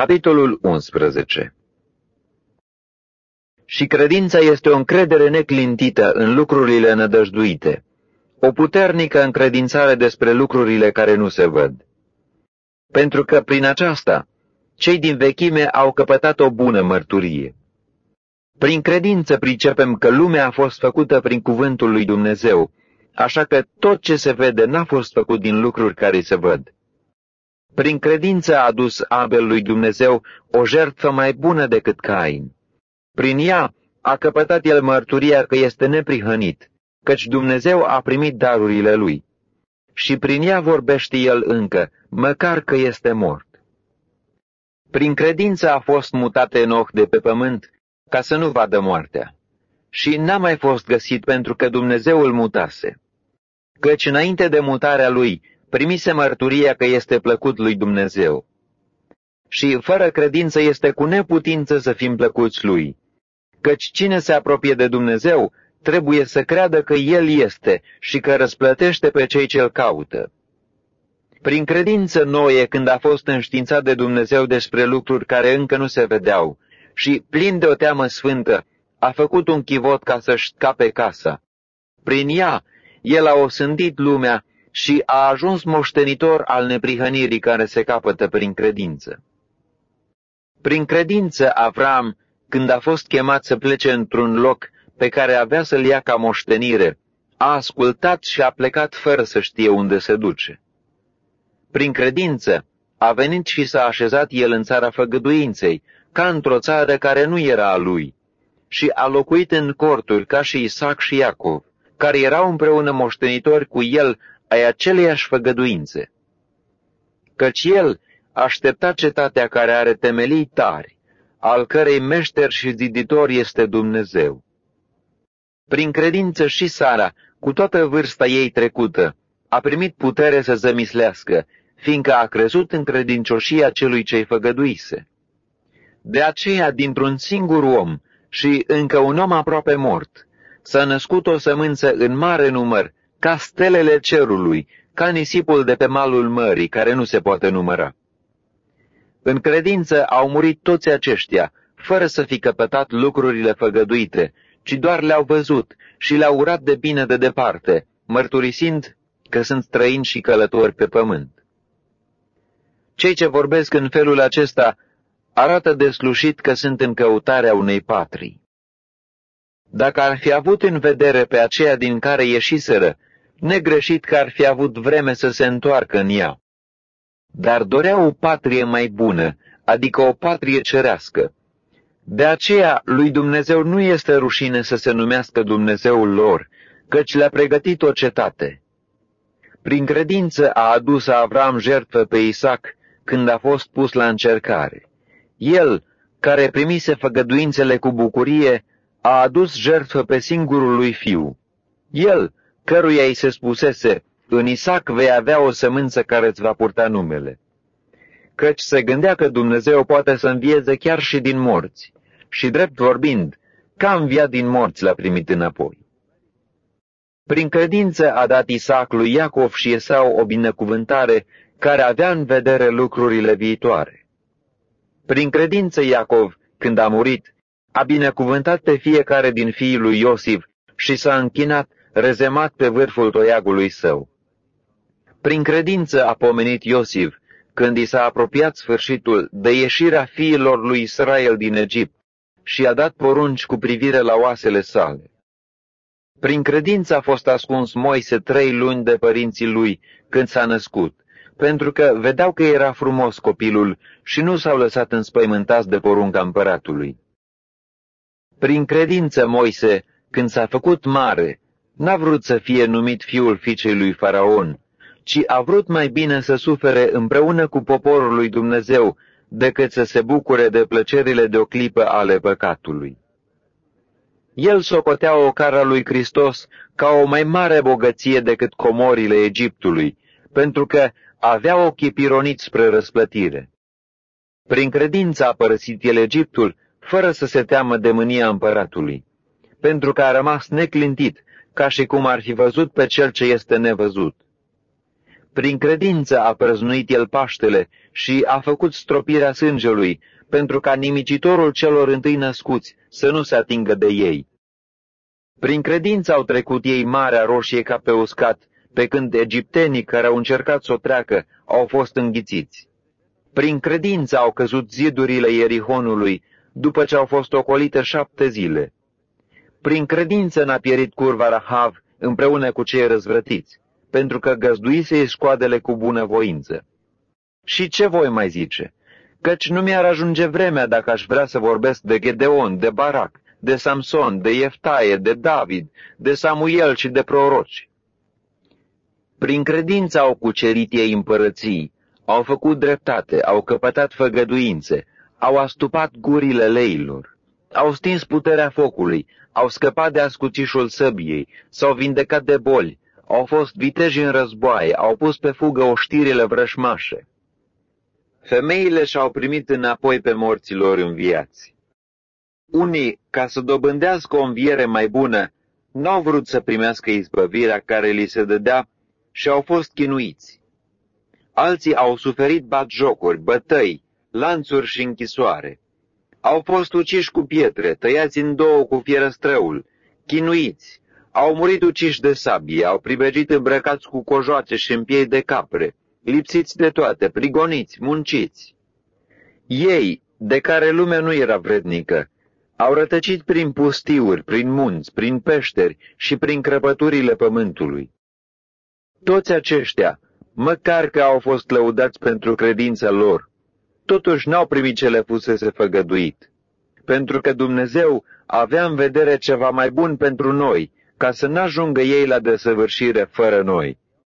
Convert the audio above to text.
Capitolul 11 Și credința este o încredere neclintită în lucrurile nădăjduite, o puternică încredințare despre lucrurile care nu se văd. Pentru că prin aceasta, cei din vechime au căpătat o bună mărturie. Prin credință pricepem că lumea a fost făcută prin cuvântul lui Dumnezeu, așa că tot ce se vede n-a fost făcut din lucruri care se văd. Prin credință a adus Abel lui Dumnezeu o jertfă mai bună decât Cain. Prin ea a căpătat el mărturia că este neprihănit, căci Dumnezeu a primit darurile lui. Și prin ea vorbește el încă, măcar că este mort. Prin credință a fost mutat Enoch de pe pământ, ca să nu vadă moartea. Și n-a mai fost găsit pentru că Dumnezeu îl mutase. Căci înainte de mutarea lui, primise mărturia că este plăcut lui Dumnezeu. Și fără credință este cu neputință să fim plăcuți lui. Căci cine se apropie de Dumnezeu trebuie să creadă că El este și că răsplătește pe cei ce-L caută. Prin credință Noe, când a fost înștiințat de Dumnezeu despre lucruri care încă nu se vedeau, și, plin de o teamă sfântă, a făcut un chivot ca să-și scape casa. Prin ea, el a osândit lumea și a ajuns moștenitor al neprihănirii care se capătă prin credință. Prin credință, Avram, când a fost chemat să plece într-un loc pe care avea să-l ia ca moștenire, a ascultat și a plecat fără să știe unde se duce. Prin credință, a venit și s-a așezat el în țara făgăduinței, ca într-o țară care nu era a lui, și a locuit în corturi ca și Isaac și Iacov, care erau împreună moștenitori cu el ai aceleiași făgăduințe. Căci el aștepta cetatea care are temelii tari, al cărei meșter și ziditor este Dumnezeu. Prin credință și Sara, cu toată vârsta ei trecută, a primit putere să zămislească, fiindcă a crezut în credincioșia celui ce-i făgăduise. De aceea, dintr-un singur om și încă un om aproape mort, s-a născut o sămânță în mare număr, ca stelele cerului, ca nisipul de pe malul mării, care nu se poate număra. În credință au murit toți aceștia, fără să fi căpătat lucrurile făgăduite, ci doar le-au văzut și le-au urat de bine de departe, mărturisind că sunt străini și călători pe pământ. Cei ce vorbesc în felul acesta arată deslușit că sunt în căutarea unei patrii. Dacă ar fi avut în vedere pe aceea din care ieșiseră, negreșit că ar fi avut vreme să se întoarcă în ea. Dar dorea o patrie mai bună, adică o patrie cerească. De aceea lui Dumnezeu nu este rușine să se numească Dumnezeul lor, căci le-a pregătit o cetate. Prin credință a adus Avram jertfă pe Isaac când a fost pus la încercare. El, care primise făgăduințele cu bucurie, a adus jertfă pe singurul lui fiu. El, căruia îi se spusese, în Isaac vei avea o sămânță care îți va purta numele. Căci se gândea că Dumnezeu poate să învieze chiar și din morți, și drept vorbind, ca înviat din morți l-a primit înapoi. Prin credință a dat Isaac lui Iacov și Esau o binecuvântare care avea în vedere lucrurile viitoare. Prin credință Iacov, când a murit, a binecuvântat pe fiecare din fiii lui Iosif și s-a închinat rezemat pe vârful toiagului său. Prin credință a pomenit Iosif, când i s-a apropiat sfârșitul de ieșirea fiilor lui Israel din Egipt și a dat porunci cu privire la oasele sale. Prin credință a fost ascuns Moise trei luni de părinții lui când s-a născut, pentru că vedeau că era frumos copilul și nu s-au lăsat înspăimântați de porunca împăratului. Prin credință Moise, când s-a făcut mare, n-a vrut să fie numit fiul fiicei lui Faraon, ci a vrut mai bine să sufere împreună cu poporul lui Dumnezeu decât să se bucure de plăcerile de o clipă ale păcatului. El socotea o cara lui Hristos ca o mai mare bogăție decât comorile Egiptului, pentru că avea ochii pironiți spre răsplătire. Prin credință a părăsit el Egiptul, fără să se teamă de mânia împăratului, pentru că a rămas neclintit, ca și cum ar fi văzut pe cel ce este nevăzut. Prin credință a prăznuit el Paștele și a făcut stropirea sângelui, pentru ca nimicitorul celor întâi născuți să nu se atingă de ei. Prin credință au trecut ei Marea Roșie ca pe uscat, pe când egiptenii care au încercat să o treacă au fost înghițiți. Prin credință au căzut zidurile Ierihonului, după ce au fost ocolite șapte zile. Prin credință n-a pierit curva Rahav împreună cu cei răzvrătiți, pentru că găzduise scoadele cu bunăvoință. Și ce voi mai zice? Căci nu mi-ar ajunge vremea dacă aș vrea să vorbesc de Gedeon, de Barac, de Samson, de Ieftaie, de David, de Samuel și de proroci. Prin credință au cucerit ei împărății, au făcut dreptate, au căpătat făgăduințe, au astupat gurile leilor, au stins puterea focului, au scăpat de ascuțișul săbiei, s-au vindecat de boli, au fost viteji în războaie, au pus pe fugă oștirile vrășmașe. Femeile și-au primit înapoi pe morților înviați. Unii, ca să dobândească o înviere mai bună, n-au vrut să primească izbăvirea care li se dădea și au fost chinuiți. Alții au suferit batjocuri, bătăi, lanțuri și închisoare. Au fost uciși cu pietre, tăiați în două cu fierăstrăul, chinuiți, au murit uciși de sabie, au pribegit îmbrăcați cu cojoace și în piei de capre, lipsiți de toate, prigoniți, munciți. Ei, de care lumea nu era vrednică, au rătăcit prin pustiuri, prin munți, prin peșteri și prin crăpăturile pământului. Toți aceștia, măcar că au fost lăudați pentru credința lor, totuși n-au primit ce le fusese făgăduit, pentru că Dumnezeu avea în vedere ceva mai bun pentru noi, ca să n-ajungă ei la desăvârșire fără noi.